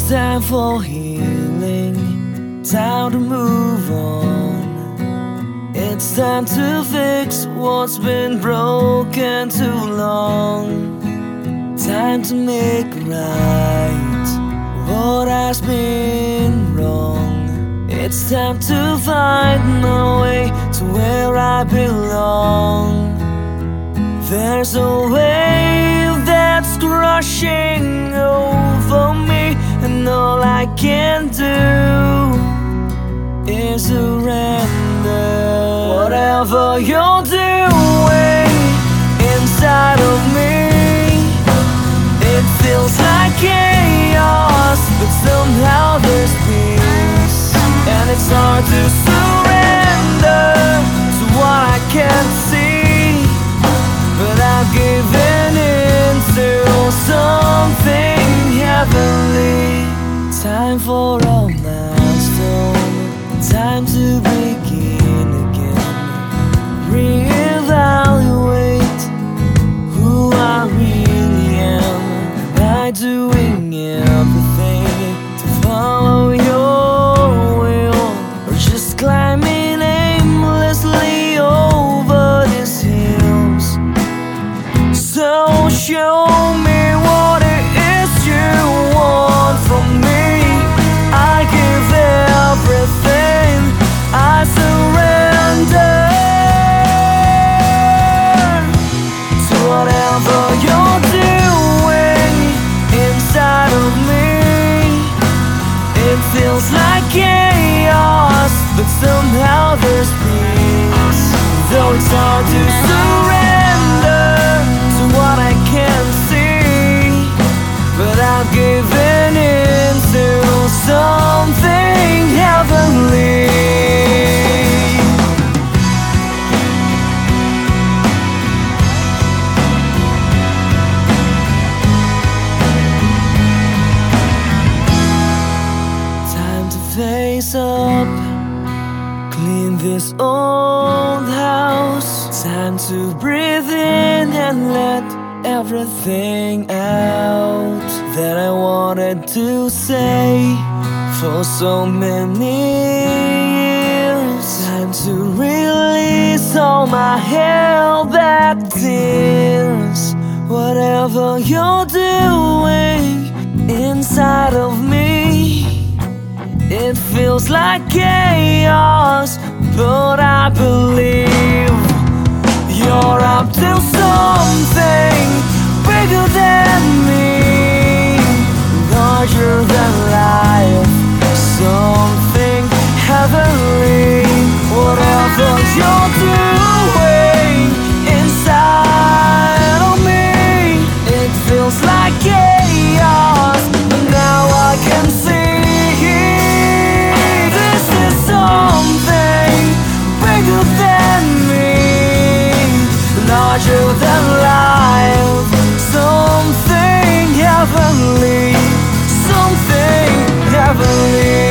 time for healing, time to move on. It's time to fix what's been broken too long. Time to make right what has been wrong. It's time to find my way to where I belong. There's a wave that's crushing me, and all I can do is surrender. Whatever you're doing inside of me, it feels like chaos, but somehow there's peace, and it's hard to surrender Time to begin again. Reevaluate who I really am. I doing everything to follow your will? Or just climbing aimlessly over these hills? So show me but somehow there's peace. Though it's hard to surrender to what I can't see, but I've given in to something heavenly. Face up, this old house. Time to breathe in and let everything out that I wanted to say for so many years. Time to release all my held back tears. Whatever you're doing inside of me. It feels like chaos, but I believe you're up to something bigger than me, larger than life, something heavenly. Whatever you're doing larger than life, something heavenly, something heavenly.